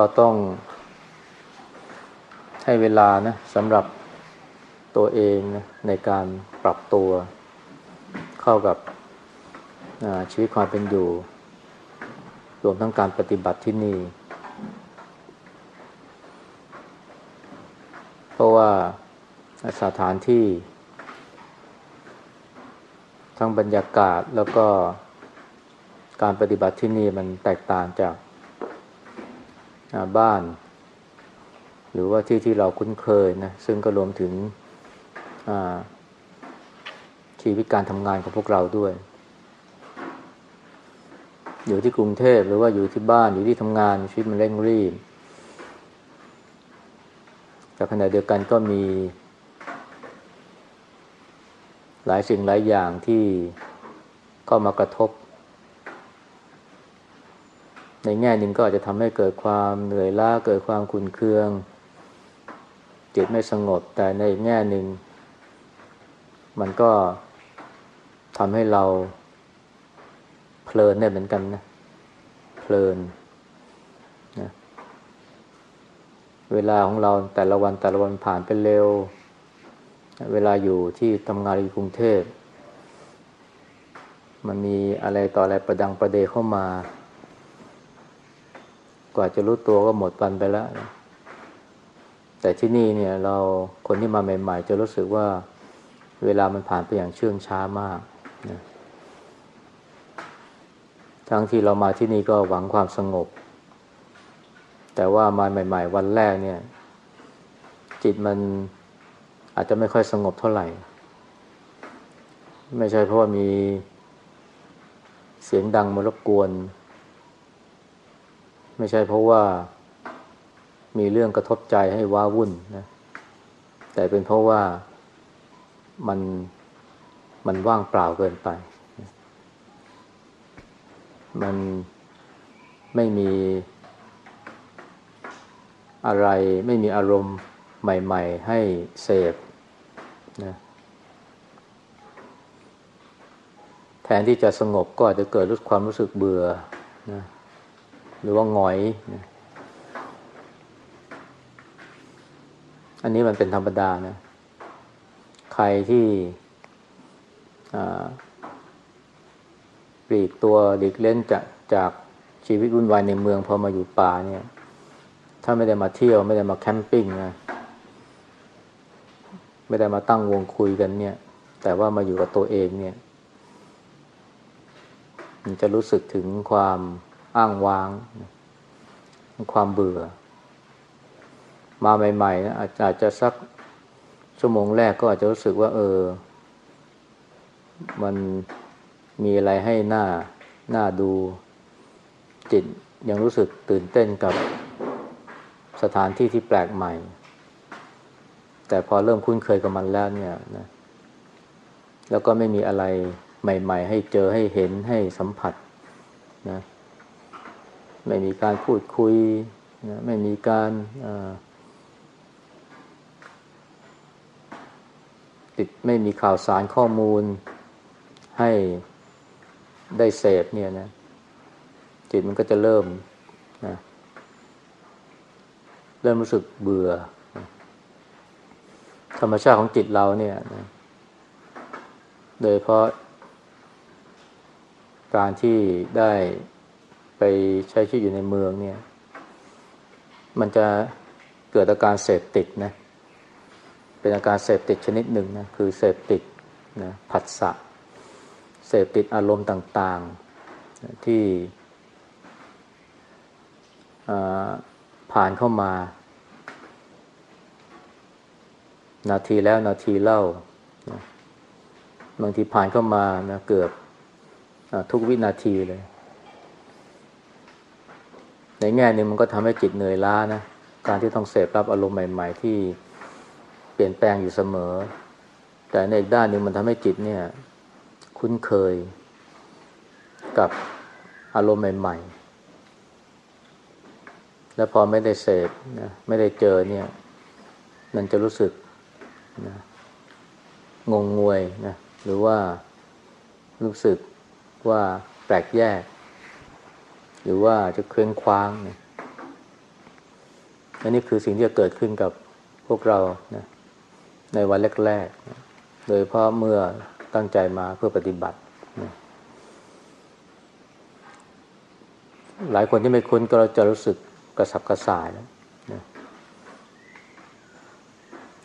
เราต้องให้เวลานะสำหรับตัวเองนะในการปรับตัวเข้ากับชีวิตความเป็นอยู่ รวมทั้งการปฏิบัติที่นี่ เพราะว่าสถานที่ ทั้งบรรยากาศแล้วก็การปฏิบัติที่นี่มันแตกต่างจาก บ้าน หรือว่าที่ที่เราคุ้นเคยนะซึ่งก็รวมถึงชีวิตการทำงานของพวกเราด้วย อยู่ที่กรุงเทพหรือว่าอยู่ที่บ้านอยู่ที่ทำงานชีวิตมันเร่งรีบแต่ขณะเดียวกันก็มี หลายสิ่งหลายอย่างที่ก็มากระทบ ในแง่หนึ่งก็อาจจะทำให้เกิดความเหนื่อยล้าเกิดความขุนเคือง จิตไม่สงบ แต่ในแง่หนึ่ง มันก็ทำให้เราเพลินได้เหมือนกันนะเพลินนะเวลาของเราแต่ละวันแต่ละวันผ่านไปเร็ว เวลาอยู่ที่ทำงานในกรุงเทพมันมีอะไรต่ออะไรประดังประเดเข้ามา กว่าจะรู้ตัวก็หมดวันไปแล้วแต่ที่นี่เนี่ยเราคนที่มาใหม่ ๆ จะรู้สึกว่าเวลามันผ่านไปอย่างเชื่องช้ามากนะทั้งที่เรามาที่นี่ก็หวังความสงบ แต่ว่ามาใหม่ ๆ วันแรกเนี่ย จิตมันอาจจะไม่ค่อยสงบเท่าไหร่ ไม่ใช่เพราะว่ามีเสียงดังมารบกวน ไม่ใช่เพราะว่ามีเรื่องกระทบใจให้ว้าวุ่นนะ แต่เป็นเพราะว่ามันมันว่างเปล่าเกินไป มันไม่มีอะไรไม่มีอารมณ์ใหม่ ๆ ให้เสพนะแทนที่จะสงบก็อาจจะเกิดรู้ความรู้สึกเบื่อนะ หรือว่าหงอยนะอันนี้มันเป็นธรรมดานะ ใครที่ปลีกตัวหลีกเล่นจากจากชีวิตวุ่นวายในเมืองพอมาอยู่ป่าเนี่ย ถ้าไม่ได้มาเที่ยวไม่ได้มาแคมปิ้งนะไม่ได้มาตั้งวงคุยกันเนี่ย แต่ว่ามาอยู่กับตัวเองเนี่ย มันจะรู้สึกถึงความ อ้างว้าง ความเบื่อ มาใหม่ๆนะอาจจะสักชั่วโมงแรกก็อาจจะรู้สึกว่า เออ มันมีอะไรให้หน้าหน้าดูจิตยังรู้สึกตื่นเต้นกับสถานที่ที่แปลกใหม่ แต่พอเริ่มคุ้นเคยกับมันแล้วเนี่ยนะแล้วก็ไม่มีอะไรใหม่ ๆ ให้เจอให้เห็นให้สัมผัสนะ ไม่มีการพูดคุยนะไม่มีการติดไม่มีข่าวสารข้อมูลให้ได้เสพเนี่ยนะจิตมันก็จะเริ่มนะเริ่มรู้สึกเบื่อ ธรรมชาติของจิตเราเนี่ยนะโดยเพราะการที่ได้ ไปใช้ชีวิตอยู่ในเมืองเนี่ย มันจะเกิดอาการเสพติดนะ เป็นอาการเสพติดชนิดหนึ่งนะ คือเสพติดนะผัสสะ เสพติดอารมณ์ต่างๆนะที่ผ่านเข้ามา นาทีแล้วนาทีเล่านะบางทีผ่านเข้ามานะเกือบทุกวินาทีเลย ในแง่นึงมันก็ทำให้จิตเหนื่อยล้านะ การที่ต้องเสพรับอารมณ์ใหม่ ๆ ที่เปลี่ยนแปลงอยู่เสมอ แต่ในอีกด้านหนึ่งมันทำให้จิตเนี่ย คุ้นเคยกับอารมณ์ใหม่ ๆ แล้วพอไม่ได้เสพนะไม่ได้เจอเนี่ย มันจะรู้สึกนะงงงวยนะหรือว่ารู้สึกว่าแปลกแยก หรือว่าจะเคว้งคว้างนะอันนี้คือสิ่งที่จะเกิดขึ้นกับพวกเรานะในวันแรกๆนะโดยเพราะเมื่อตั้งใจมาเพื่อปฏิบัตินะหลายคนที่ไม่คุ้นก็จะรู้สึกกระสับกระส่ายนะนะ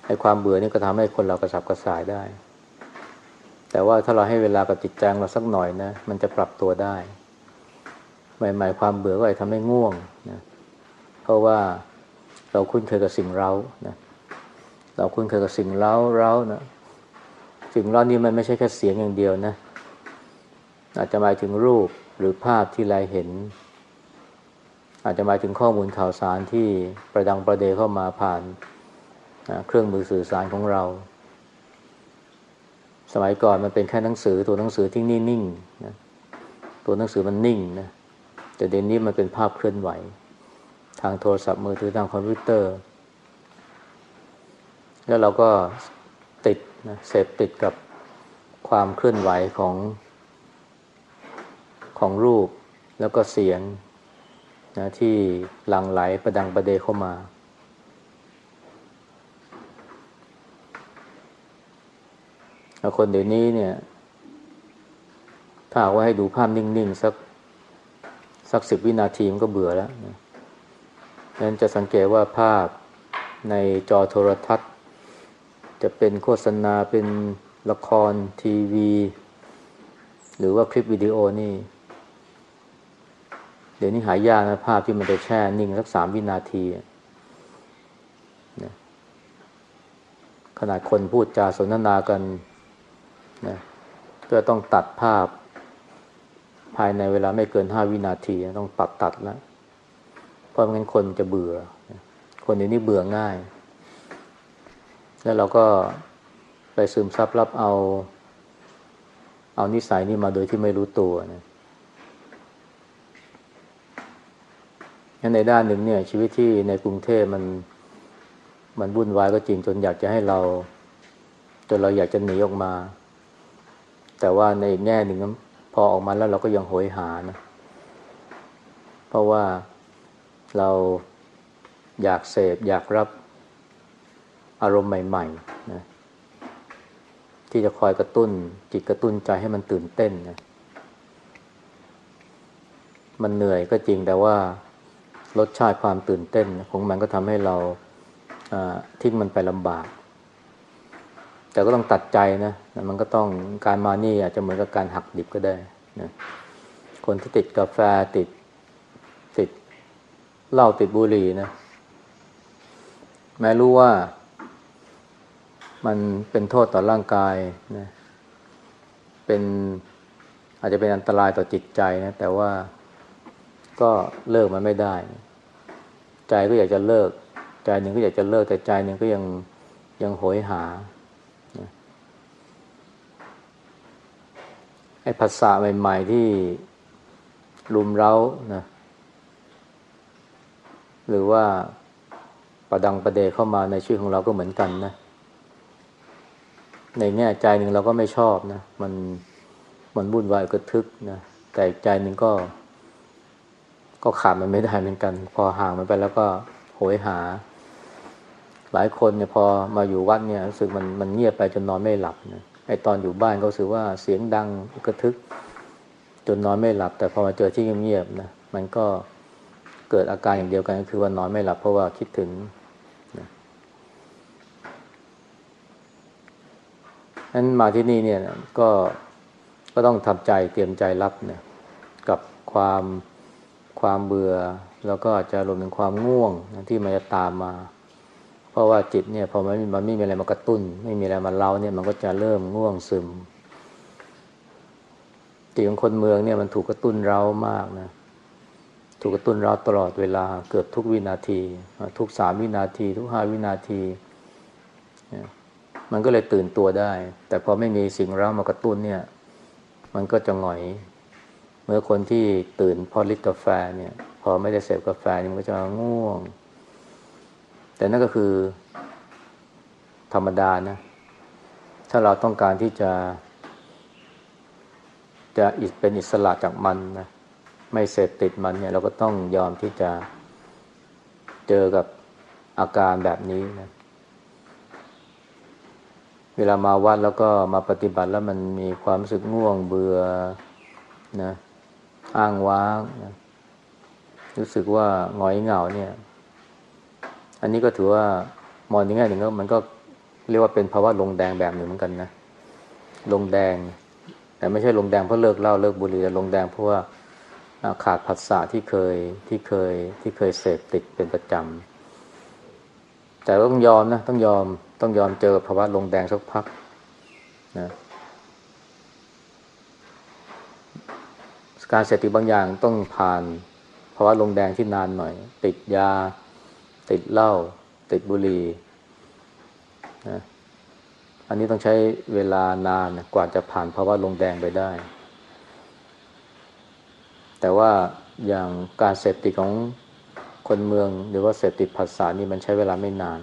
ไอ้ความเบื่อนี่ก็ทำให้คนเรากระสับกระส่ายได้ แต่ว่าถ้าเราให้เวลากับจิตใจเราสักหน่อยนะ มันจะปรับตัวได้ ใหม่ ๆ ความเบื่อก็อาจทำให้ง่วงนะเพราะว่าเราคุ้นเคยกับสิ่งเรานะเราคุ้นเคยกับสิ่งเร้าเร้านะสิ่งเร้านี่มันไม่ใช่แค่เสียงอย่างเดียวนะ อาจจะหมายถึงรูปหรือภาพที่เราเห็น อาจจะหมายถึงข้อมูลข่าวสารที่ประดังประเดเข้ามาผ่านเครื่องมือสื่อสารของเรา สมัยก่อนมันเป็นแค่หนังสือตัวหนังสือที่นิ่งๆนะตัวหนังสือมันนิ่งนะ แต่เดี๋ยวนี้มันเป็นภาพเคลื่อนไหว ทางโทรศัพท์มือถือทางคอมพิวเตอร์ แล้วเราก็ติดนะเสพติดกับความเคลื่อนไหวของของรูปแล้วก็เสียงนะที่หลั่งไหลประดังประเดเข้ามา คนเดี๋ยวนี้เนี่ย ถ้าว่าให้ดูภาพนิ่ง ๆ สัก สักสิบวินาทีมันก็เบื่อแล้วนะนั้นจะสังเกตว่าภาพในจอโทรทัศน์ จะเป็นโฆษณาเป็นละครทีวี หรือว่าคลิปวิดีโอนี่ เดี๋ยวนี้หายากนะภาพที่มันจะแช่นิ่งสักสามวินาทีนะขนาดคนพูดจาสนทนากันนะก็ต้องตัดภาพ ภายในเวลาไม่เกินห้าวินาทีต้องตัดตัดแล้ว เพราะงั้นคนจะเบื่อ คนนี้นี่เบื่อง่าย แล้วเราก็ไปซึมซับรับเอา เอานิสัยนี้มาโดยที่ไม่รู้ตัวนะงั้นในด้านหนึ่งเนี่ย ชีวิตที่ในกรุงเทพมันมันวุ่นวายก็จริงจนอยากจะให้เรา จนเราอยากจะหนีออกมา แต่ว่าในอีกแง่หนึ่ง พอออกมาแล้วเราก็ยังโหยหานะ เพราะว่าเราอยากเสพอยากรับอารมณ์ใหม่ๆนะที่จะคอยกระตุ้นจิตกระตุ้นใจให้มันตื่นเต้นนะมันเหนื่อยก็จริงแต่ว่ารสชาติความตื่นเต้น ของมันก็ทำให้เราทิ้งมันไปลำบาก แต่ก็ต้องตัดใจนะมันก็ต้องการมานี่อาจจะเหมือนกับการหักดิบก็ได้นะคนที่ติดกาแฟติดติดเหล้าติดบุหรี่นะ แม้รู้ว่า มันเป็นโทษต่อร่างกายนะเป็นอาจจะเป็นอันตรายต่อจิตใจนะ แต่ว่าก็เลิกมันไม่ได้ ใจก็อยากจะเลิก ใจหนึ่งก็อยากจะเลิกแต่ใจหนึ่งก็ยังยังโหยหา ไอ้ภาษาใหม่ๆที่รุมเร้านะ หรือว่าประดังประเดเข้ามาในชีวิตของเราก็เหมือนกันนะ ในแง่ใจหนึ่งเราก็ไม่ชอบนะ มันมันวุ่นวายกระทึกนะ แต่ใจหนึ่งก็ ก็ขาดมันไม่ได้เหมือนกัน พอห่างมันไปแล้วก็โหยหา หลายคนเนี่ยพอมาอยู่วัดเนี่ยรู้สึกมันมันเงียบไปจนนอนไม่หลับนะ ไอตอนอยู่บ้านก็รู้สึกว่าเสียงดังกระทึก จนนอนไม่หลับ แต่พอมาเจอที่เงียบๆนะมันก็เกิดอาการอย่างเดียวกันก็คือว่านอนไม่หลับเพราะว่าคิดถึงนะนั้นมาที่นี่เนี่ยก็ก็ต้องทำใจเตรียมใจรับเนี่ยกับความความเบื่อ แล้วก็อาจจะรวมถึงความง่วงที่มันจะตามมา เพราะว่าจิตเนี่ยพอมันมันไม่มีอะไรมากระตุ้น ไม่มีอะไรมาเล่าเนี่ยมันก็จะเริ่มง่วงซึม จิตของคนเมืองเนี่ยมันถูกกระตุ้นเร้ามากนะ ถูกกระตุ้นเร้าตลอดเวลาเกือบทุกวินาที ทุกสามวินาที ทุกห้าวินาที มันก็เลยตื่นตัวได้ แต่พอไม่มีสิ่งเร้ามากระตุ้นเนี่ย มันก็จะหงอย เมื่อคนที่ตื่นพอลิตกาแฟเนี่ย พอไม่ได้เสพกาแฟมันก็จะง่วง แต่นั่นก็คือ ธรรมดานะ ถ้าเราต้องการที่จะ จะเป็นอิสระจากมันนะไม่เสพติดมันเนี่ย เราก็ต้องยอมที่จะเจอกับอาการแบบนี้นะ เวลามาวัดแล้วก็มาปฏิบัติแล้วมันมีความรู้สึกง่วงเบื่อนะ อ้างว้างนะรู้สึกว่าหงอยเหงาเนี่ย อันนี้ก็ถือว่ามองในแง่หนึ่งก็มันก็เรียกว่าเป็นภาวะลงแดงแบบหนึ่งเหมือนกันนะลงแดง แต่ไม่ใช่ลงแดงเพราะเลิกเหล้าเลิกบุหรี่แต่ลงแดงเพราะว่าขาดผัสสะที่เคยที่เคยที่เคยเสพติดเป็นประจำแต่ต้องยอมนะต้องยอมต้องยอมเจอภาวะลงแดงสักพักนะการเสพติดบางอย่างต้องผ่านภาวะลงแดงที่นานหน่อย ติดยา ติดเหล้าติดบุหรี่นะอันนี้ต้องใช้เวลานานกว่าจะผ่านภาวะลงแดงไปได้ แต่ว่าอย่างการเสพติดของคนเมืองหรือว่าเสพติดภาษานี่มันใช้เวลาไม่นาน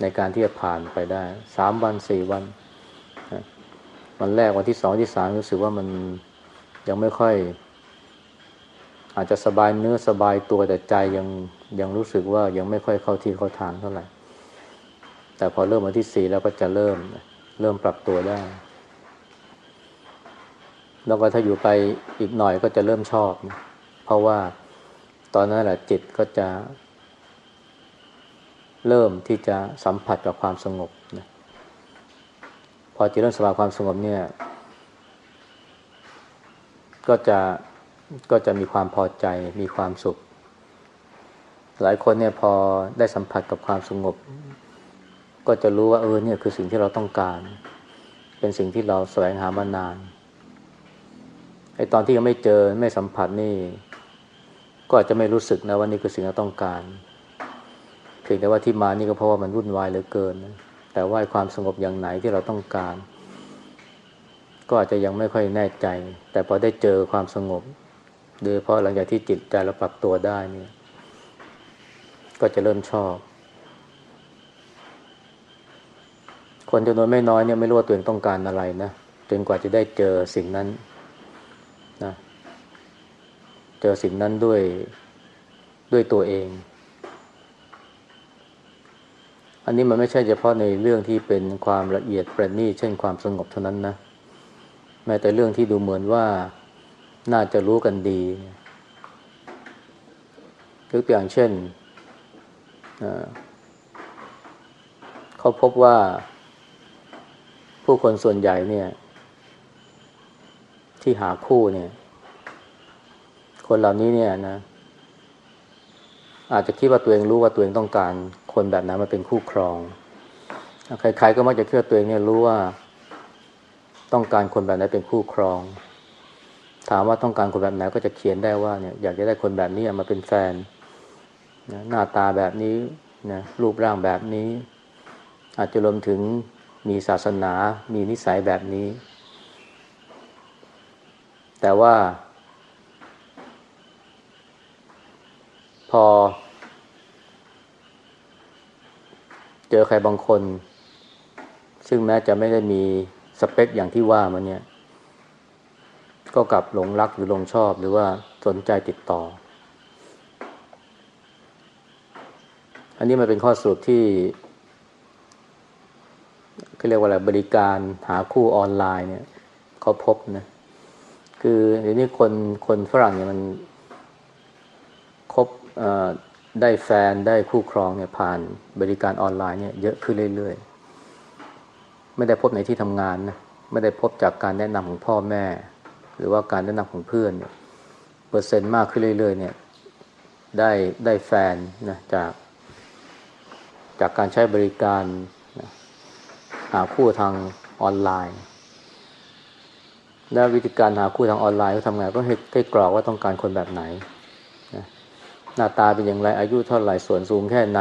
ในการที่จะผ่านไปได้สามวันสี่วันวันแรกวันที่สองที่สามรู้สึกว่ามันยังไม่ค่อย อาจจะสบายเนื้อสบายตัวแต่ใจยัง ยังรู้สึกว่ายังไม่ค่อยเข้าที่เข้าทางเท่าไหร่ แต่พอเริ่มวันที่สี่แล้วก็จะเริ่ม เริ่มปรับตัวได้ แล้วก็ถ้าอยู่ไปอีกหน่อยก็จะเริ่มชอบนะเพราะว่าตอนนั้นแหละจิตก็จะ เริ่มที่จะสัมผัสกับความสงบนะพอจิตเริ่มสบายความสงบเนี่ย ก็จะก็จะมีความพอใจมีความสุข หลายคนเนี่ยพอได้สัมผัสกับความสงบ ก็จะรู้ว่าเออเนี่ยคือสิ่งที่เราต้องการ เป็นสิ่งที่เราแสวงหามานานไอ้ตอนที่ยังไม่เจอไม่สัมผัสนี่ ก็อาจจะไม่รู้สึกนะว่านี่คือสิ่งที่ต้องการเพียงแต่ว่าที่มานี่ก็เพราะว่ามันวุ่นวายเหลือเกินนะแต่ว่าความสงบอย่างไหนที่เราต้องการ ก็อาจจะยังไม่ค่อยแน่ใจ แต่พอได้เจอความสงบโดยเพราะหลังจากที่จิตใจเราปรับตัวได้เนี่ย ก็จะเริ่มชอบ คนจำนวนไม่น้อยเนี่ยไม่รู้ว่าตัวเองต้องการอะไรนะจนกว่าจะได้เจอสิ่งนั้นนะเจอสิ่งนั้นด้วยด้วยตัวเอง อันนี้มันไม่ใช่เฉพาะในเรื่องที่เป็นความละเอียดประณีตเช่นความสงบเท่านั้นนะ แม้แต่เรื่องที่ดูเหมือนว่าน่าจะรู้กันดียกตัวอย่างเช่น เขาพบว่า ผู้คนส่วนใหญ่เนี่ย ที่หาคู่เนี่ย คนเหล่านี้เนี่ยนะ อาจจะคิดว่าตัวเองรู้ว่าตัวเองต้องการ คนแบบนั้นมาเป็นคู่ครอง ใครๆก็มักจะคิดว่าตัวเองเนี่ยรู้ว่าต้องการคนแบบไหนเป็นคู่ครอง ถามว่าต้องการคนแบบไหนก็จะเขียนได้ว่าเนี่ยอยากจะได้คนแบบนี้มาเป็นแฟน นะหน้าตาแบบนี้นะรูปร่างแบบนี้ อาจจะรวมถึงมีศาสนา มีนิสัยแบบนี้ แต่ว่า พอ เจอใครบางคน ซึ่งแม้จะไม่ได้มีสเปคอย่างที่ว่ามันเนี่ย ก็กลับหลงรักหรือหลงชอบหรือว่าสนใจติดต่อ อันนี้มันเป็นข้อสรุปที่ก็เรียกว่าอะไรบริการหาคู่ออนไลน์เนี่ยเขาพบนะ คือเดี๋ยวนี้คนคนฝรั่งเนี่ยมันคบได้แฟนได้คู่ครองเนี่ยผ่านบริการออนไลน์เนี่ยเยอะขึ้นเรื่อยๆ ไม่ได้พบในที่ทำงานนะไม่ได้พบจากการแนะนำของพ่อแม่ หรือว่าการแนะนำของเพื่อนเนี่ยเปอร์เซ็นต์มากขึ้นเรื่อยๆ เนี่ย ได้ได้แฟนนะจาก จากการใช้บริการหาคู่ทางออนไลน์ และวิธีการหาคู่ทางออนไลน์เขาทำไงก็ให้ให้กรอกว่าต้องการคนแบบไหนนะหน้าตาเป็นอย่างไรอายุเท่าไหร่ส่วนสูงแค่ไหน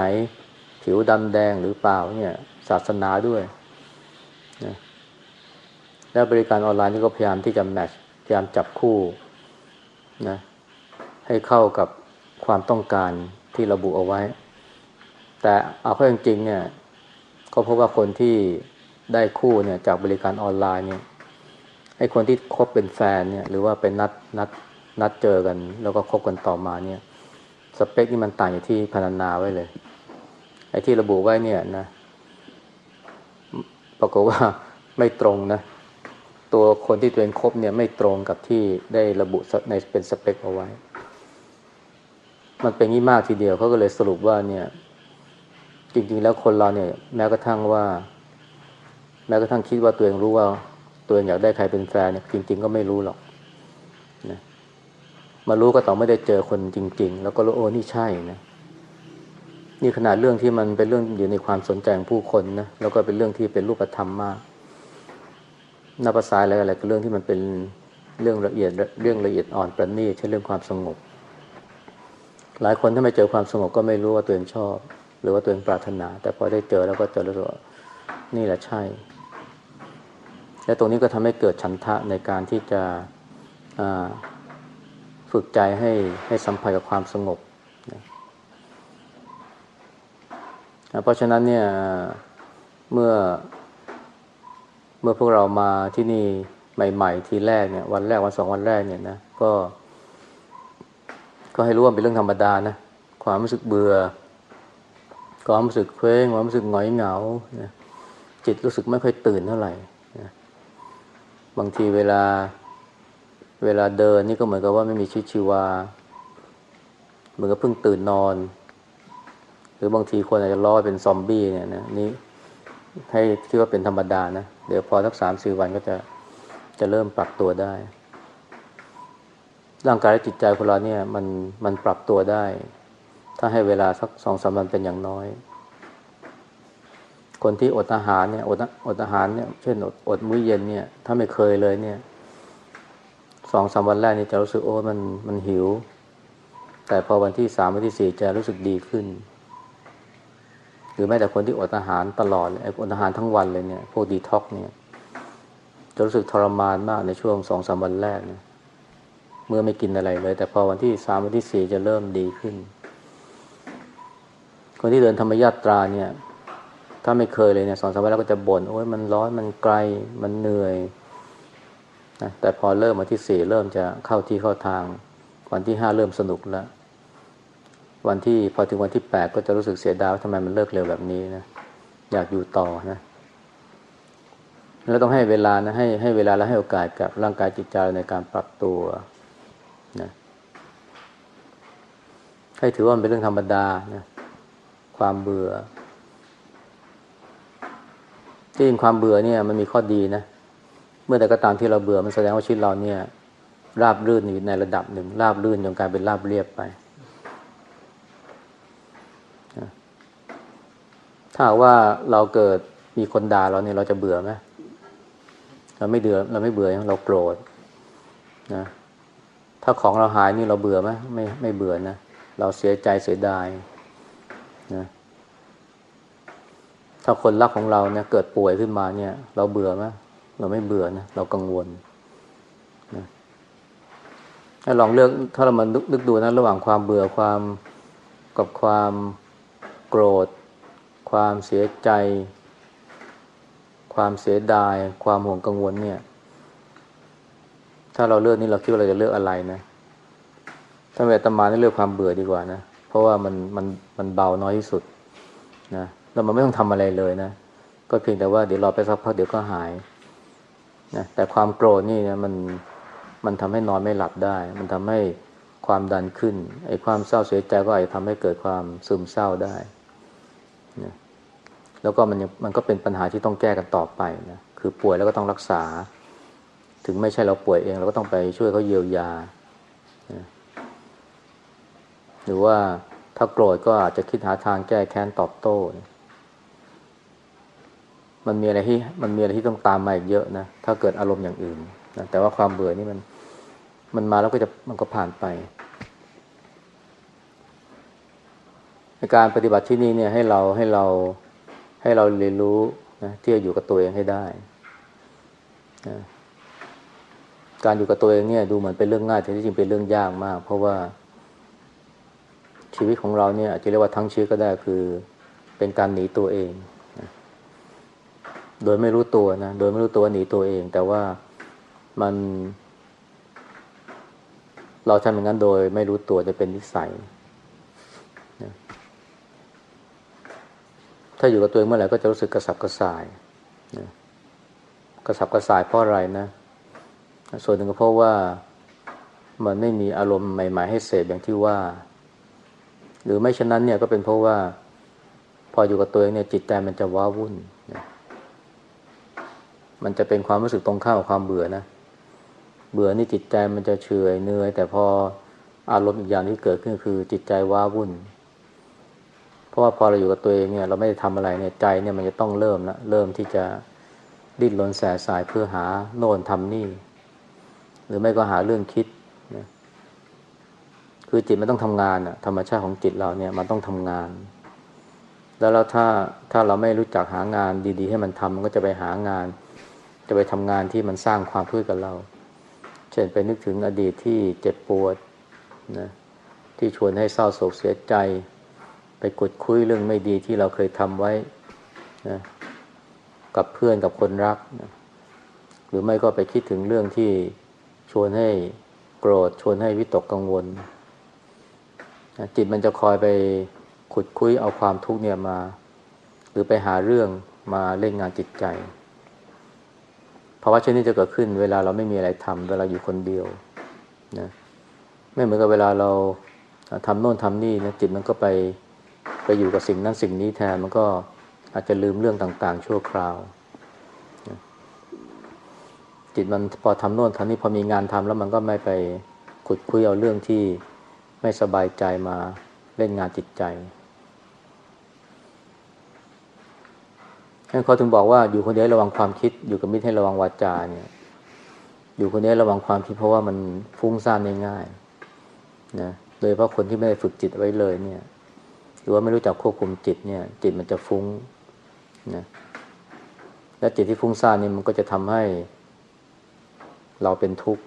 ผิวดำแดงหรือเปล่าเนี่ยศาสนาด้วยนะและบริการออนไลน์นี่ก็พยายามที่จะแมทช์พยายามจับคู่นะให้เข้ากับความต้องการที่ระบุเอาไว้ แต่เอาเข้าจริงๆเนี่ย ก็พบว่าคนที่ได้คู่เนี่ยจากบริการออนไลน์เนี่ยไอ้คนที่คบเป็นแฟนเนี่ย หรือว่าเป็นนัดนัดนัดเจอกัน แล้วก็คบกันต่อมาเนี่ย สเปคนี่มันต่างจากที่พนันนาไว้เลย ไอ้ที่ระบุไว้เนี่ยนะปรากฏว่าไม่ตรงนะ ตัวคนที่ตัวเองคบเนี่ยไม่ตรงกับที่ได้ระบุในเป็นสเปคเอาไว้ มันเป็นงี้มากทีเดียวเขาก็เลยสรุปว่าเนี่ย จริง ๆ แล้วคนเราเนี่ย แม้กระทั่งว่า แม้กระทั่งคิดว่าตัวเองรู้ว่า ตัวเองอยากได้ใครเป็นแฟนเนี่ยจริง ๆ ก็ไม่รู้หรอกนะมารู้ก็ต้องไม่ได้เจอคนจริง ๆ แล้วก็รู้โอ้นี่ใช่นะนี่ขนาดเรื่องที่มันเป็นเรื่องอยู่ในความสนใจของผู้คนนะแล้วก็เป็นเรื่องที่เป็นรูปธรรมมากนับภาษาอะไรอะไรก็เรื่องที่มันเป็นเรื่องละเอียดเรื่องละเอียดอ่อนประณีตเช่นเรื่องความสงบ หลายคนถ้าไม่เจอความสงบก็ไม่รู้ว่าตัวเองชอบ รือว่าตัวเองปรารถนา แต่พอได้เจอแล้วก็เจอแล้วว่านี่แหละใช่ และตรงนี้ก็ทำให้เกิดฉันทะในการที่จะฝึกใจให้ให้สัมผัสกับความสงบเพราะฉะนั้นเนี่ยเมื่อเมื่อพวกเรามาที่นี่ใหม่ ๆ ทีแรกเนี่ย วันแรกวันสองวันแรกเนี่ยนะก็ ก็ให้รู้ว่าเป็นเรื่องธรรมดานะ ความรู้สึกเบื่อ ความรู้สึกเคว้งความรู้สึกหงอยเหงานะจิตรู้สึกไม่ค่อยตื่นเท่าไหร่นะบางทีเวลาเวลาเดินนี่ก็เหมือนกับว่าไม่มีชีวิตชีวา เหมือนกับเพิ่งตื่นนอน หรือบางทีคนอาจจะล้อเป็นซอมบี้เนี่ยนะนี่ให้คิดว่าเป็นธรรมดานะ เดี๋ยวพอสักสามสี่วันก็จะจะเริ่มปรับตัวได้ ร่างกายและจิตใจของเราเนี่ย มันมันปรับตัวได้ ถ้าให้เวลาสักสองสามวันเป็นอย่างน้อย คนที่อดอาหารเนี่ยอดอดอาหารเนี่ยเช่นอดอดมื้อเย็นเนี่ย ถ้าไม่เคยเลยเนี่ยสองสามวันแรกนี่จะรู้สึกโอ้มันมันหิว แต่พอวันที่สามวันที่สี่จะรู้สึกดีขึ้น หรือแม้แต่คนที่อดอาหารตลอดเลยอดอาหารทั้งวันเลยเนี่ยพวกดีท็อกเนี่ยจะรู้สึกทรมานมากในช่วงสองสามวันแรกเนี่ยเมื่อไม่กินอะไรเลย แต่พอวันที่สามวันที่สี่จะเริ่มดีขึ้น คนที่เดินธรรมยาตราเนี่ย ถ้าไม่เคยเลยเนี่ยสองสามวันแล้วก็จะบน่นโอ้ยมันร้อนมันไกลมันเหนื่อยนะแต่พอเริ่มมาที่สี่เริ่มจะเข้าที่เข้าทาง วันที่ห้าเริ่มสนุกแล้ว วันที่พอถึงวันที่แปดก็จะรู้สึกเสียดายว่าทำไมมันเลิกเร็วแบบนี้นะอยากอยู่ต่อนะแล้วต้องให้เวลานะให้ให้เวลาและให้โอกาสกับร่างกายจิตใจในการปรับตัวนะให้ถือว่ามันเป็นเรื่องธรรมดานะความเบื่อ ที่จริงความเบื่อเนี่ยมันมีข้อดีนะ เมื่อใดก็ตามที่เราเบื่อมันแสดงว่าชีวิตเราเนี่ยราบรื่นอยู่ในระดับหนึ่ง ราบรื่นจนกลายเป็นราบเรียบไป ถ้าว่าเราเกิดมีคนด่าเราเนี่ยเราจะเบื่อไหมเราไม่เดือเราไม่เบื่อเราโกรธนะถ้าของเราหายนี่เราเบื่อไหมไม่ไม่เบื่อนะเราเสียใจเสียดายนะ ถ้าคนรักของเราเนี่ยเกิดป่วยขึ้นมาเนี่ย เราเบื่อไหมเราไม่เบื่อนะเรากังวลนะถ้าลองเลือกถ้าเรามานึกดูนะระหว่างความเบื่อความกับความโกรธ ความเสียใจ ความเสียดาย ความห่วงกังวลเนี่ย ถ้าเราเลือกนี่เราคิดว่าเราจะเลือกอะไรนะถ้าเวตมานี่เลือกความเบื่อดีกว่านะเพราะว่ามันมันมันเบาน้อยที่สุดนะ แล้วมันไม่ต้องทำอะไรเลยนะ ก็เพียงแต่ว่าเดี๋ยวรอไปสักพักเดี๋ยวก็หายนะแต่ความโกรธนี่นะมันมันทำให้นอนไม่หลับได้ มันทำให้ความดันขึ้น ไอ้ความเศร้าเสียใจก็อาจจะทำให้เกิดความซึมเศร้าได้นะแล้วก็มันมันก็เป็นปัญหาที่ต้องแก้กันต่อไปนะ คือป่วยแล้วก็ต้องรักษา ถึงไม่ใช่เราป่วยเอง เราก็ต้องไปช่วยเขาเยียวยานะหรือว่าถ้าโกรธก็อาจจะคิดหาทางแก้แค้นตอบโต้นะ มันมีอะไรที่มันมีอะไรที่ต้องตามมาอีกเยอะนะถ้าเกิดอารมณ์อย่างอื่นนะแต่ว่าความเบื่อนี่มันมันมาแล้วก็จะมันก็ผ่านไปในการปฏิบัติที่นี่เนี่ยให้เราให้เราให้เราเรียนรู้นะที่จะอยู่กับตัวเองให้ได้นะการอยู่กับตัวเองเนี่ยดูเหมือนเป็นเรื่องง่ายแต่ที่จริงเป็นเรื่องยากมาก เพราะว่า ชีวิตของเราเนี่ยอาจจะเรียกว่าทั้งชีวิตก็ได้คือ เป็นการหนีตัวเอง โดยไม่รู้ตัวนะ โดยไม่รู้ตัวหนีตัวเอง แต่ว่ามัน เราทำอย่างนั้นโดยไม่รู้ตัวจะเป็นนิสัยถ้าอยู่กับตัวเองเมื่อไหร่ก็จะรู้สึกกระสับกระส่ายนะกระสับกระส่ายเพราะอะไรนะ ส่วนหนึ่งก็เพราะว่ามันไม่มีอารมณ์ใหม่ ๆ ให้เสพอย่างที่ว่า หรือไม่เช่นนั้นเนี่ยก็เป็นเพราะว่า พออยู่กับตัวเองเนี่ยจิตใจมันจะว้าวุ่น มันจะเป็นความรู้สึกตรงข้ามความเบื่อนะ เบื่อนี่จิตใจมันจะเฉยเนื่อย แต่พออารมณ์อีกอย่างที่เกิดขึ้นคือจิตใจว้าวุ่น เพราะว่าพอเราอยู่กับตัวเองเนี่ย เราไม่ได้ทำอะไรเนี่ยใจเนี่ยมันจะต้องเริ่มละเริ่มที่จะดิ้นรนแสสายเพื่อหาโน่นทำนี่ หรือไม่ก็หาเรื่องคิดนะคือจิตมันต้องทำงานอะธรรมชาติของจิตเราเนี่ยมันต้องทำงาน แล้วเราถ้าถ้าเราไม่รู้จักหางานดี ๆ ให้มันทำมันก็จะไปหางาน จะไปทำงานที่มันสร้างความทุกข์กับเรา เช่นไปนึกถึงอดีตที่เจ็บปวดนะที่ชวนให้เศร้าโศกเสียใจ ไปกดคุยเรื่องไม่ดีที่เราเคยทำไว้นะกับเพื่อนกับคนรักนะหรือไม่ก็ไปคิดถึงเรื่องที่ชวนให้โกรธชวนให้วิตกกังวลนะจิตมันจะคอยไปขุดคุยเอาความทุกข์เนี่ยมา หรือไปหาเรื่องมาเล่นงานจิตใจ ภาะวะเช่นนี้จะเกิดขึ้น เวลาเราไม่มีอะไรทำเวลาอยู่คนเดียวนะไม่เหมือนกับเวลาเราทำโน่นทำนี่นะจิตมันก็ไปไปอยู่กับสิ่งนั้นสิ่งนี้แทนมันก็อาจจะลืมเรื่องต่าง ๆ ชั่วคราวนะจิตมันพอทำโน่นทำนี่พอมีงานทำแล้วมันก็ไม่ไปขุดคุยเอาเรื่องที่ไม่สบายใจมาเล่นงานจิตใจ นั่นเขาถึงบอกว่าอยู่คนเดียวระวังความคิด อยู่กับมิตรให้ระวังวาจาเนี่ย อยู่คนเดียวระวังความคิดเพราะว่ามันฟุ้งซ่านง่ายๆนะโดยเพราะคนที่ไม่ได้ฝึกจิตไว้เลยเนี่ย หรือว่าไม่รู้จักควบคุมจิตเนี่ย จิตมันจะฟุ้งนะและจิตที่ฟุ้งซ่านนี่มันก็จะทำให้เราเป็นทุกข์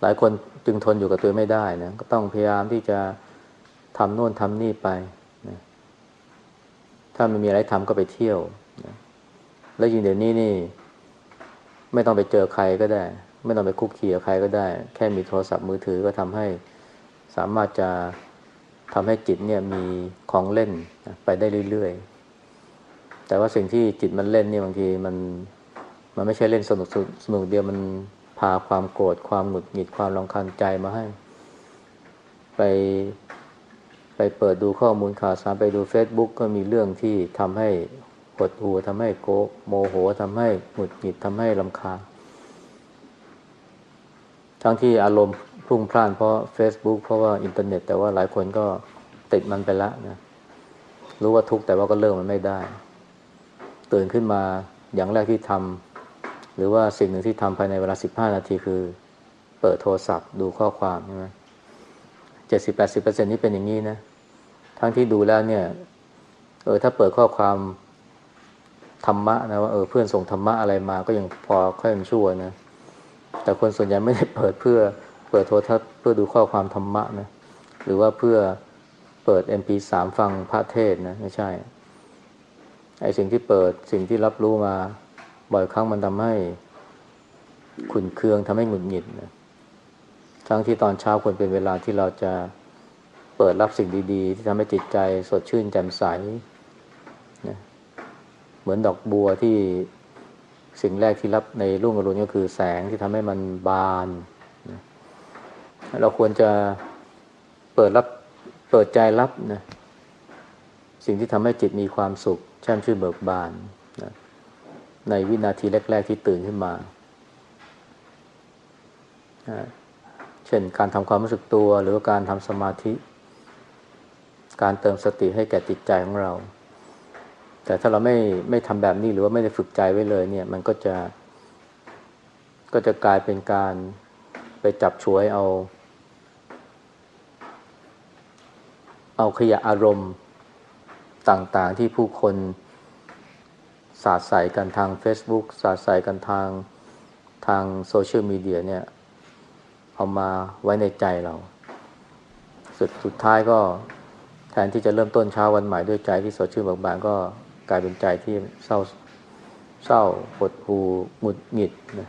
หลายคนจึงทนอยู่กับตัวไม่ได้นะก็ต้องพยายามที่จะทำโน่นทำนี่ไป ถ้าไม่มีอะไรทำก็ไปเที่ยวนะแล้วยิ่งเดี๋ยวนี้นี่ ไม่ต้องไปเจอใครก็ได้ ไม่ต้องไปคุกคีกับใครก็ได้ แค่มีโทรศัพท์มือถือก็ทำให้สามารถจะทำให้จิตเนี่ยมีของเล่นไปได้เรื่อยๆ แต่ว่าสิ่งที่จิตมันเล่นเนี่ยบางทีมันมันไม่ใช่เล่นสนุกสนุกเดียวมันพาความโกรธความหงุดหงิดความรำคาญใจมาให้ ไป ไปเปิดดูข้อมูลข่าวสารไปดู Facebook ก็มีเรื่องที่ทำให้หดหูทำให้โกโมโหทำให้หงุดหงิดทำให้ลำคาญทั้งที่อารมณ์พุ่งพล่านเพราะ Facebook เพราะว่าอินเทอร์เน็ต แต่ว่าหลายคนก็ติดมันไปแล้วนะรู้ว่าทุกข์แต่ว่าก็เลิกมันไม่ได้ ตื่นขึ้นมาอย่างแรกที่ทำหรือว่าสิ่งหนึ่งที่ทำภายในเวลาสิบห้านาทีคือ เปิดโทรศัพท์ดูข้อความใช่ไหมเจ็ดสิบแปดสิบเปอร์เซ็นนี้เป็นอย่างนี้นะ ทั้งที่ดูแล้วเนี่ย เออ ถ้าเปิดข้อความธรรมะนะว่าเออเพื่อนส่งธรรมะอะไรมาก็ยังพอค่อยชั่วนะ แต่คนส่วนใหญ่ไม่ได้เปิดเพื่อเปิดโทรทัศน์เพื่อดูข้อความธรรมะนะ หรือว่าเพื่อเปิด MP3 ฟังพระเทศนะ ไม่ใช่ ไอสิ่งที่เปิดสิ่งที่รับรู้มา บ่อยครั้งมันทำให้ขุนเคืองทำให้หงุดหงิดนะทั้งที่ตอนเช้าควรเป็นเวลาที่เราจะ เปิดรับสิ่งดี ๆ ที่ทำให้จิตใจสดชื่นแจ่มใสนะเหมือนดอกบัวที่สิ่งแรกที่รับในรุ่งอรุณก็คือแสงที่ทำให้มันบานนะเราควรจะเปิดรับเปิดใจรับนะสิ่งที่ทำให้จิตมีความสุขแช่มชื่นเบิกบานนะในวินาทีแรก ๆ ที่ตื่นขึ้นมาเช่นการทำความรู้สึกตัวหรือการทำสมาธิ การเติมสติให้แก่จิตใจของเรา แต่ถ้าเราไม่ไม่ทำแบบนี้หรือว่าไม่ได้ฝึกใจไว้เลย เนี่ย มันก็จะ ก็จะกลายเป็นการไปจับช่วยเอา เอาขยะอารมณ์ต่างๆ ที่ผู้คนสาดใส่กันทาง Facebook สาดใส่กันทางทางโซเชียลมีเดียเนี่ย เอามาไว้ในใจเรา สุดสุดท้ายก็ ทนที่จะเริ่มต้นเช้าวันใหม่ด้วยใจที่สดชื่นเบิกบานก็กลายเป็นใจที่เศร้าเศร้าหดหูหงุดหงิดนะ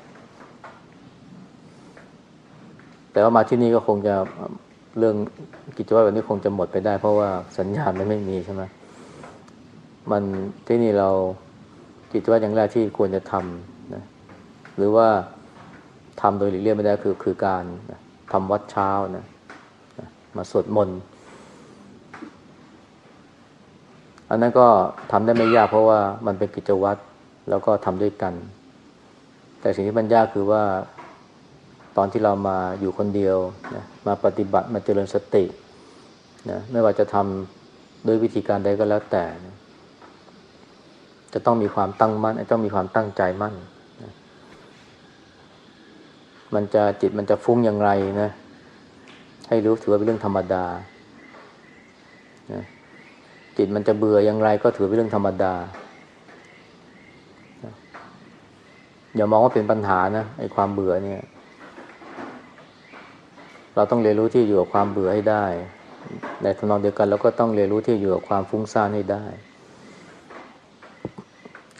แต่ว่ามาที่นี่ก็คงจะเรื่องกิจวัตรแบบนี้คงจะหมดไปได้ เพราะว่าสัญญาณมันไม่มีใช่ไหมมันที่นี่เราจิตวัตรอย่างแรกที่ควรจะทำนะหรือว่าทำโดยหลีกเลี่ยงไม่ได้คือคือการนะทำวัดเช้านะนะมาสวดมนต์ อันนั้นก็ทำได้ไม่ยากเพราะว่ามันเป็นกิจวัตรแล้วก็ทำด้วยกัน แต่สิ่งที่มันยากคือว่า ตอนที่เรามาอยู่คนเดียวนะมาปฏิบัติมาเจริญสตินะไม่ว่าจะทำด้วยวิธีการใดก็แล้วแต่นะจะต้องมีความตั้งมั่นต้องมีความตั้งใจมั่นนะมันจะจิตมันจะฟุ้งอย่างไรนะให้รู้ถือว่าเป็นเรื่องธรรมดา จิตมันจะเบื่ออย่างไรก็ถือเป็นเรื่องธรรมดา อย่ามองว่าเป็นปัญหานะไอ้ความเบื่อเนี่ย เราต้องเรียนรู้ที่อยู่กับความเบื่อให้ได้ในทำนองเดียวกันเราก็ต้องเรียนรู้ที่อยู่กับความฟุ้งซ่านให้ได้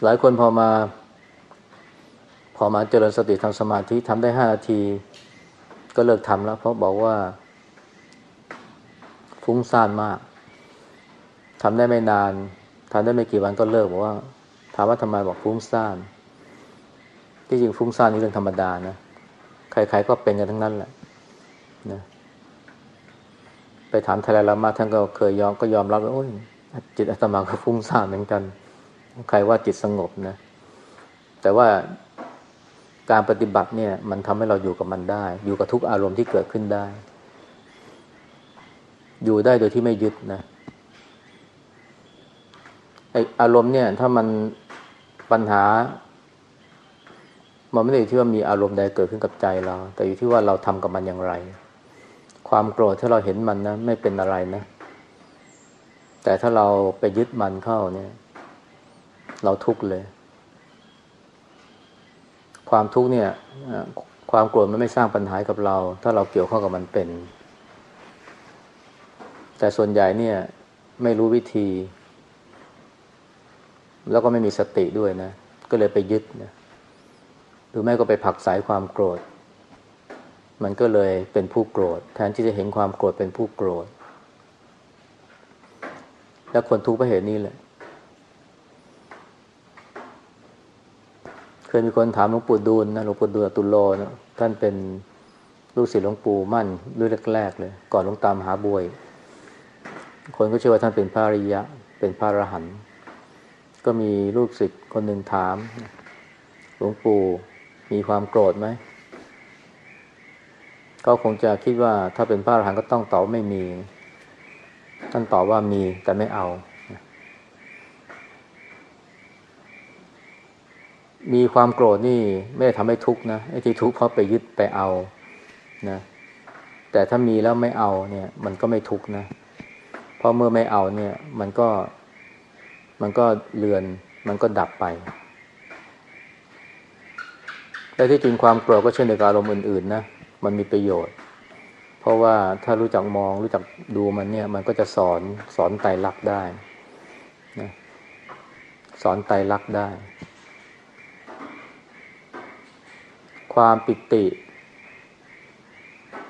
หลายคนพอมา พอมาเจริญสติทำสมาธิทำได้ห้านาที ก็เลิกทำแล้ว เพราะบอกว่า ฟุ้งซ่านมาก ทำได้ไม่นานทำได้ไม่กี่วันก็เลิกบอกว่า ถามว่าทำไมบอกฟุ้งซ่านที่จริงฟุ้งซ่านนี่เรื่องธรรมดานะใครๆก็เป็นกันทั้งนั้นแหละนะไปถามทารลามาท่านก็เคยยอมก็ยอมรับว่าโอ้ยจิตอาตมาก็ฟุ้งซ่านเหมือนกัน ใครว่าจิตสงบนะ แต่ว่าการปฏิบัติเนี่ย มันทำให้เราอยู่กับมันได้ อยู่กับทุกอารมณ์ที่เกิดขึ้นได้ อยู่ได้โดยที่ไม่ยึดนะ ออารมณ์เนี่ย ถ้ามันปัญหา มันไม่ได้อยู่ที่ว่ามีอารมณ์ใดเกิดขึ้นกับใจเรา แต่อยู่ที่ว่าเราทำกับมันอย่างไร ความโกรธถ้าเราเห็นมันนะไม่เป็นอะไรนะ แต่ถ้าเราไปยึดมันเข้าเนี่ย เราทุกข์เลย ความทุกข์เนี่ยความโกรธมันไม่สร้างปัญหากับเรา ถ้าเราเกี่ยวข้องกับมันเป็น แต่ส่วนใหญ่เนี่ย ไม่รู้วิธี แล้วก็ไม่มีสติด้วยนะ ก็เลยไปยึดนะหรือไม่ก็ไปผักสายความโกรธ มันก็เลยเป็นผู้โกรธ แทนที่จะเห็นความโกรธเป็นผู้โกรธ และคนทุกข์เพราะเหตุนี้แหละ เคยมีคนถามหลวงปู่ดูลนะหลวงปู่ดูลตุโลนะท่านเป็นลูกศิษย์หลวงปู่มั่นรุ่นแรกๆเลย ก่อนหลวงตามหาบวย คนก็เชื่อว่าท่านเป็นพระอริยะ เป็นพระอรหันต์ ก็มีลูกศิษย์คนหนึ่งถามหลวงปู่มีความโกรธไหมก็คงจะคิดว่าถ้าเป็นพระอรหันต์ก็ต้องตอบไม่มี ท่านตอบว่ามีแต่ไม่เอา มีความโกรธนี่ไม่ได้ทำให้ทุกข์นะไอ้ที่ทุกข์เพราะไปยึดไปเอานะแต่ถ้ามีแล้วไม่เอาเนี่ย มันก็ไม่ทุกข์นะเพราะเมื่อไม่เอาเนี่ย มันก็ มันก็เลือน มันก็ดับไป แต่ที่จริงความโกรธก็เช่นเดียวกับอารมณ์อื่นๆนะ มันมีประโยชน์ เพราะว่าถ้ารู้จักมองรู้จักดูมันเนี่ย มันก็จะสอนสอนไตรลักษณ์ได้นะสอนไตรลักษณ์ได้ ความปิติ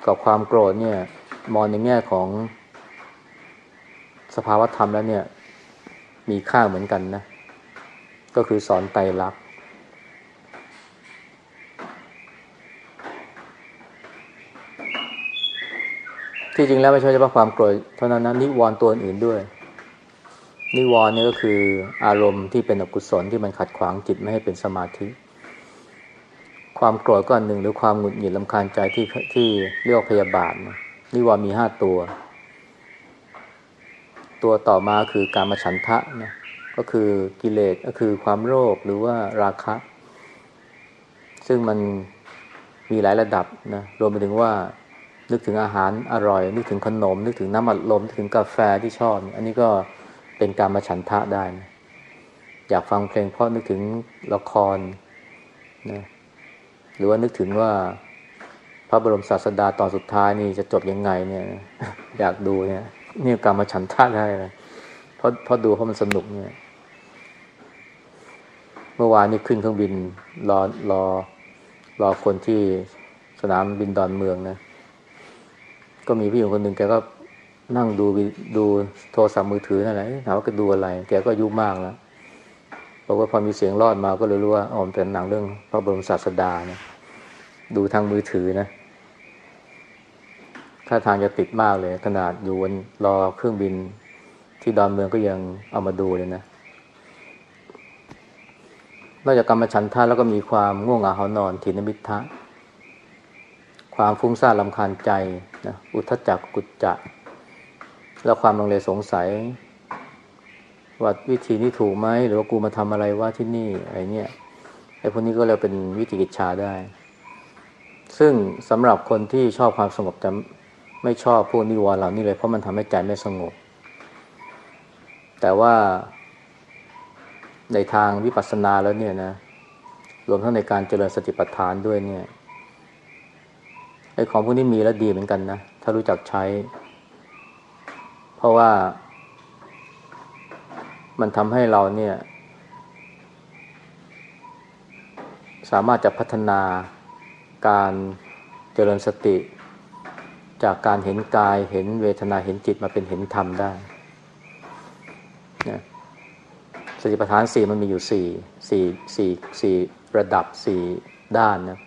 กับความโกรธเนี่ย มองในแง่ของสภาวธรรมแล้วเนี่ย มีค่าเหมือนกันนะ ก็คือสอนไตรลักษณ์ที่จริงแล้วไม่ใช่เฉพาะความโกรธเท่านั้นนะนิวรณ์ตัวอื่นด้วย นิวรณ์นี่ก็คืออารมณ์ที่เป็นอกุศลที่มันขัดขวางจิตไม่ให้เป็นสมาธิ ความโกรธก็อันหนึ่งหรือความหงุดหงิดลำคาญใจที่ที่เรียกพยาบาทนะนิวรณ์มีห้าตัว ตัวต่อมาคือการมาฉันทะนะก็คือกิเลสก็คือความโลภหรือว่าราคะ ซึ่งมันมีหลายระดับนะรวมไปถึงว่านึกถึงอาหารอร่อย นึกถึงขนม นึกถึงน้ำอัดลมนึกถึงกาแฟที่ชอบ อันนี้ก็เป็นการมาฉันทะได้นะอยากฟังเพลงเพราะนึกถึงละครนะหรือว่านึกถึงว่าพระบรมศาสดาตอนสุดท้ายนี่จะจบยังไงเนี่ย อยากดูเนี่ย นี่การมาฉันทะได้เลยเพราะเพราะดูเพราะมันสนุกเนี่ย เมื่อวานนี้ขึ้นเครื่องบินรอรอรอคนที่สนามบินดอนเมืองนะ ก็มีผู้หญิงคนหนึ่งแกก็นั่งดูดูโทรศัพท์มือถือนั่นแหละถามว่าแกดูอะไร แกก็อายุมากแล้วบอกว่าพอมีเสียงรอดมาก็เลยรู้ว่าอ๋อเป็นหนังเรื่องพระบรมศาสดาเนะดูทางมือถือนะ ถ้าทางจะติดมากเลย ขนาดอยู่บนรอเครื่องบินที่ดอนเมืองก็ยังเอามาดูเลยนะนอกจากกรรมฉันท่าแล้วก็มีความง่วงเหงาหานอนถินมิทะความฟุ้งซ่านลำคาญใจนะอุทจักกุจจะแล้วความลังเลสงสัย ว่าวิธีนี้ถูกไหมหรือว่ากูมาทำอะไรว่าที่นี่อะไรเนี่ยไอ้พวกนี้ก็เลยเป็นวิธีกิจชาได้ ซึ่งสำหรับคนที่ชอบความสงบจะ ไม่ชอบพวกนิวรณ์เหล่านี้เลย เพราะมันทำให้ใจไม่สงบ แต่ว่าในทางวิปัสสนาแล้วเนี่ยนะ รวมทั้งในการเจริญสติปัฏฐานด้วยเนี่ยไอ้ของพวกนี้มีแล้วดีเหมือนกันนะ ถ้ารู้จักใช้ เพราะว่ามันทำให้เราเนี่ย สามารถจะพัฒนาการเจริญสติ จากการเห็นกายเห็นเวทนาเห็นจิตมาเป็นเห็นธรรมได้นะสติปัฏฐานสี่มันมีอยู่สี่สี่สี่สี่ระดับสี่ด้านนะ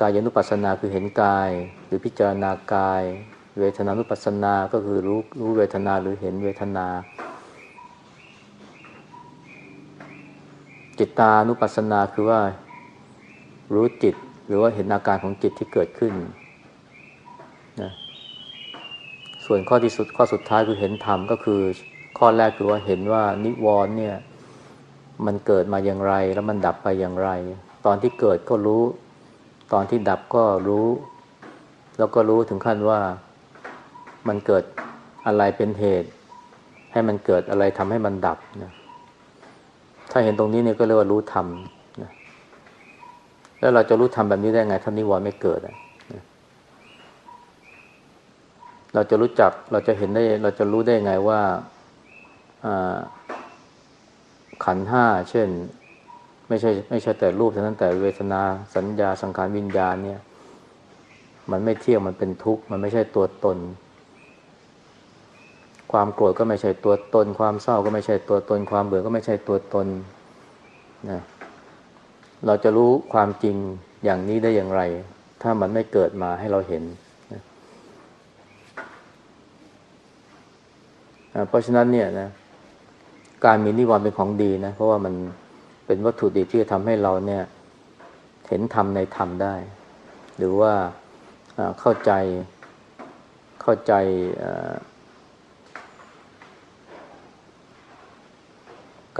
กายนุปัสสนาคือเห็นกาย หรือพิจารณากาย เวทนานุปัสสนาก็คือรู้รู้เวทนาหรือเห็นเวทนา จิตตานุปัสสนาคือว่ารู้จิตหรือว่าเห็นอาการของจิตที่เกิดขึ้น นะส่วนข้อที่สุดข้อสุดท้ายคือเห็นธรรมก็คือ ข้อแรกคือว่าเห็นว่านิวรณ์เนี่ย มันเกิดมาอย่างไร แล้วมันดับไปอย่างไร ตอนที่เกิดก็รู้ ตอนที่ดับก็รู้ แล้วก็รู้ถึงขั้นว่ามันเกิดอะไรเป็นเหตุ ให้มันเกิดอะไรทำให้มันดับนะถ้าเห็นตรงนี้เนี่ยก็เรียกว่ารู้ธรรมนะแล้วเราจะรู้ธรรมแบบนี้ได้ไงถ้านิวรณ์ไม่เกิดนะ เราจะรู้จักเราจะเห็นได้ เราจะรู้ได้ไงว่าขันห้าเช่น ไม่ใช่ไม่ใช่แต่รูปเท่านั้นแต่เวทนาสัญญาสังขารวิญญาณเนี่ย มันไม่เที่ยงมันเป็นทุกข์ มันไม่ใช่ตัวตน ความโกรธก็ไม่ใช่ตัวตน ความเศร้าก็ไม่ใช่ตัวตน ความเบื่อก็ไม่ใช่ตัวตนนะเราจะรู้ความจริงอย่างนี้ได้อย่างไร ถ้ามันไม่เกิดมาให้เราเห็นนะ เพราะฉะนั้นเนี่ยนะการมีนิวรณ์เป็นของดีนะ เพราะว่ามันเป็นวัตถุดิบที่จะทำให้เราเนี่ยเห็นธรรมในธรรมได้ หรือว่าเข้าใจเข้าใจ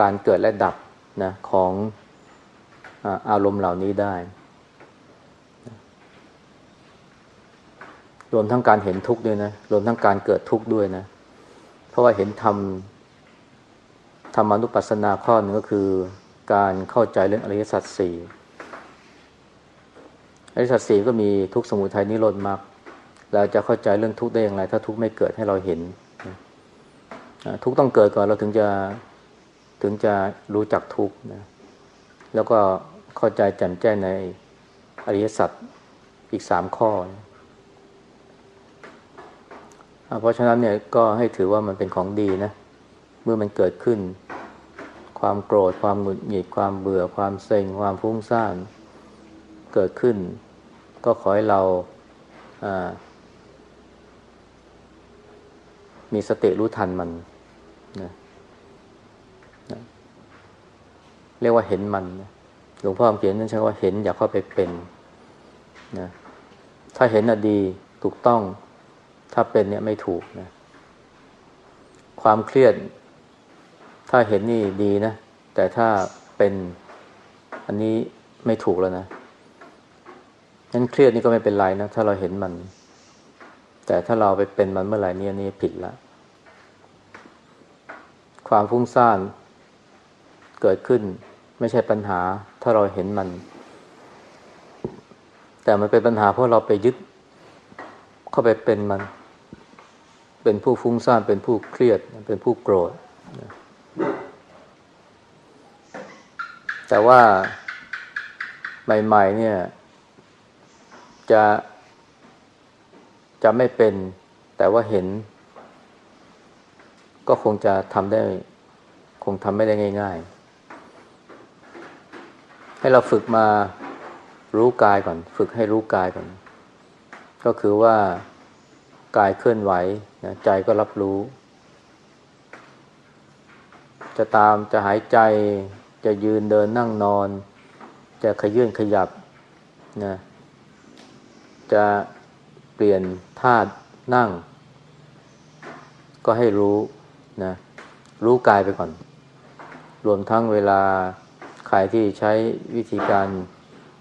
การเกิดและดับนะของอารมณ์เหล่านี้ได้ รวมทั้งการเห็นทุกข์ด้วยนะ รวมทั้งการเกิดทุกข์ด้วยนะ เพราะว่าเห็นธรรมธรรมานุปัสสนาข้อหนึ่งก็คือการเข้าใจเรื่องอริยสัจสี่อริยสัจสี่ก็มีทุกสมุทัยนิโรธมากเราจะเข้าใจเรื่องทุกได้อย่างไร ถ้าทุกไม่เกิดให้เราเห็น ทุกต้องเกิดก่อนเราถึงจะถึงจะรู้จักทุกนะแล้วก็เข้าใจแจ่มแจ้งในอริยสัจอีกสามข้อนะ เพราะฉะนั้นเนี่ยก็ให้ถือว่ามันเป็นของดีนะ เมื่อมันเกิดขึ้น ความโกรธ ความหงุดหงิด ความเบื่อ ความเซ็ง ความฟุ้งซ่าน เกิดขึ้น ก็ขอให้เรามีสติรู้ทันมันนะนะเรียกว่าเห็นมันหลวงพ่อเขียนนั่นใช้ว่าเห็นอย่าเข้าไปเป็นนะถ้าเห็นอดีถูกต้อง ถ้าเป็นเนี่ยไม่ถูกนะ ความเครียด ถ้าเห็นนี่ดีนะ แต่ถ้าเป็นอันนี้ไม่ถูกแล้วนะงั้นเครียดนี่ก็ไม่เป็นไรนะ ถ้าเราเห็นมัน แต่ถ้าเราไปเป็นมันเมื่อไหร่นี่นี่ผิดละ ความฟุ้งซ่านเกิดขึ้นไม่ใช่ปัญหา ถ้าเราเห็นมัน แต่มันเป็นปัญหาเพราะเราไปยึดเข้าไปเป็นมัน เป็นผู้ฟุ้งซ่านเป็นผู้เครียด เป็นผู้โกรธ แต่ว่าใหม่ๆเนี่ย จะจะไม่เป็น แต่ว่าเห็น ก็คงจะทำได้ คงทำไม่ได้ง่าย ๆ ให้เราฝึกมารู้กายก่อน ฝึกให้รู้กายก่อน ก็คือว่ากายเคลื่อนไหว นะใจก็รับรู้ จะตามจะหายใจจะยืนเดินนั่งนอน จะขยื่นขยับนะจะเปลี่ยนท่านั่ง ก็ให้รู้นะรู้กายไปก่อน รวมทั้งเวลาใครที่ใช้วิธีการ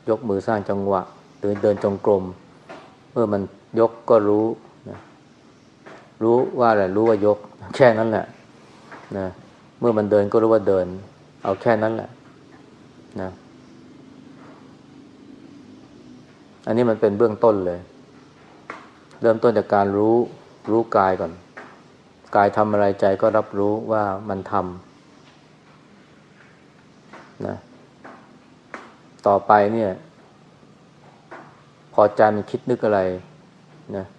ยกมือสร้างจังหวะ หรือเดินจงกรม เมื่อมันยกก็รู้ รู้ว่าอะไรรู้ว่ายก แค่นั้นแหละนะเมื่อมันเดินก็รู้ว่าเดิน เอาแค่นั้นแหละนะอันนี้มันเป็นเบื้องต้นเลย เริ่มต้นจากการรู้รู้กายก่อน กายทำอะไรใจก็รับรู้ว่ามันทำนะต่อไปเนี่ย พอใจมันคิดนึกอะไรนะเ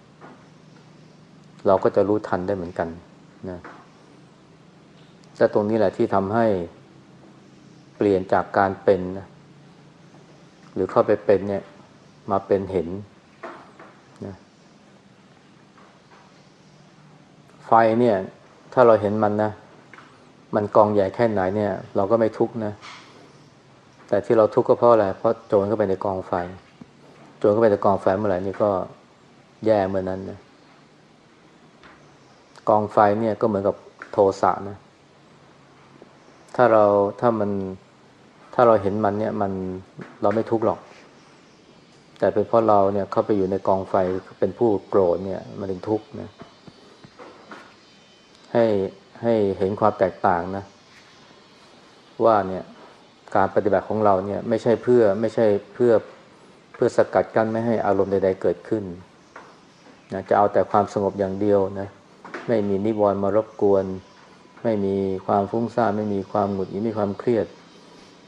เราก็จะรู้ทันได้เหมือนกันนะแต่ตรงนี้แหละที่ทำให้เปลี่ยนจากการเป็นนะหรือเข้าไปเป็นเนี่ยมาเป็นเห็นนะไฟเนี่ย ถ้าเราเห็นมันนะ มันกองใหญ่แค่ไหนเนี่ย เราก็ไม่ทุกข์นะ แต่ที่เราทุกข์ก็เพราะอะไร เพราะโจรเข้าไปในกองไฟ โจรเข้าไปในกองไฟเมื่อไหร่นี่ก็แย่เมื่อนั้นนะ กองไฟเนี่ยก็เหมือนกับโทสะนะ ถ้าเราถ้ามันถ้าเราเห็นมันเนี่ยมันเราไม่ทุกข์หรอก แต่เป็นเพราะเราเนี่ยเข้าไปอยู่ในกองไฟเป็นผู้โกรธเนี่ยมันถึงทุกข์นะ ให้ให้เห็นความแตกต่างนะ ว่าเนี่ยการปฏิบัติของเราเนี่ยไม่ใช่เพื่อไม่ใช่เพื่อเพื่อสกัดกั้นไม่ให้อารมณ์ใด ๆ เกิดขึ้นนะจะเอาแต่ความสงบอย่างเดียวนะ ไม่มีนิวรณ์มารบกวน ไม่มีความฟุ้งซ่านไม่มีความหงุดหงิดไม่มีความเครียด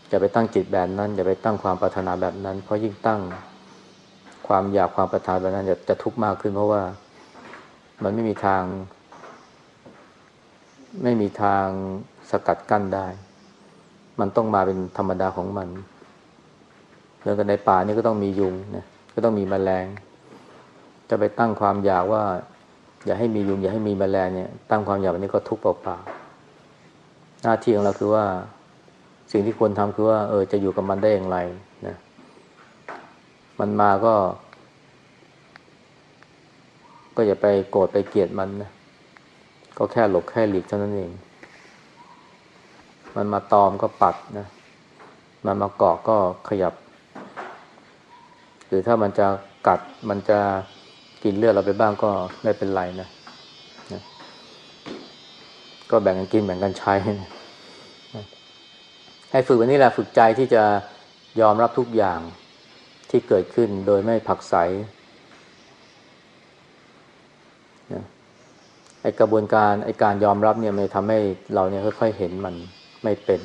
อย่าไปตั้งจิตแบบนั้น อย่าไปตั้งความปรารถนาแบบนั้น เพราะยิ่งตั้งความอยากความปรารถนาแบบนั้นจะจะทุกข์มากขึ้น เพราะว่ามันไม่มีทาง ไม่มีทางสกัดกั้นได้ มันต้องมาเป็นธรรมดาของมันเรื่องกันในป่านี่ก็ต้องมียุงนะก็ต้องมีแมลง จะไปตั้งความอยากว่า อย่าให้มียุงอย่าให้มีแมลงเนี่ยตั้งความอยากแบบนี้ก็ทุกข์เปล่าๆหน้าที่ของเราคือว่าสิ่งที่ควรทำคือว่า เออจะอยู่กับมันได้อย่างไรนะมันมาก็ ก็อย่าไปโกรธไปเกลียดมันนะก็แค่หลบแค่หลีกเท่านั้นเอง มันมาตอมก็ปัดนะ มันมาเกาะก็ขยับ หรือถ้ามันจะกัดมันจะ กินเลือดเราไปบ้างก็ไม่เป็นไรนะนะ ก็แบ่งกันกินแบ่งกันใช้นะให้ฝึกวันนี้แหละฝึกใจที่จะยอมรับทุกอย่างที่เกิดขึ้นโดยไม่ผักใสนะไอกระบวนการไอการยอมรับเนี่ยมันทำให้เราเนี่ยค่อยๆเห็นมันไม่เป็น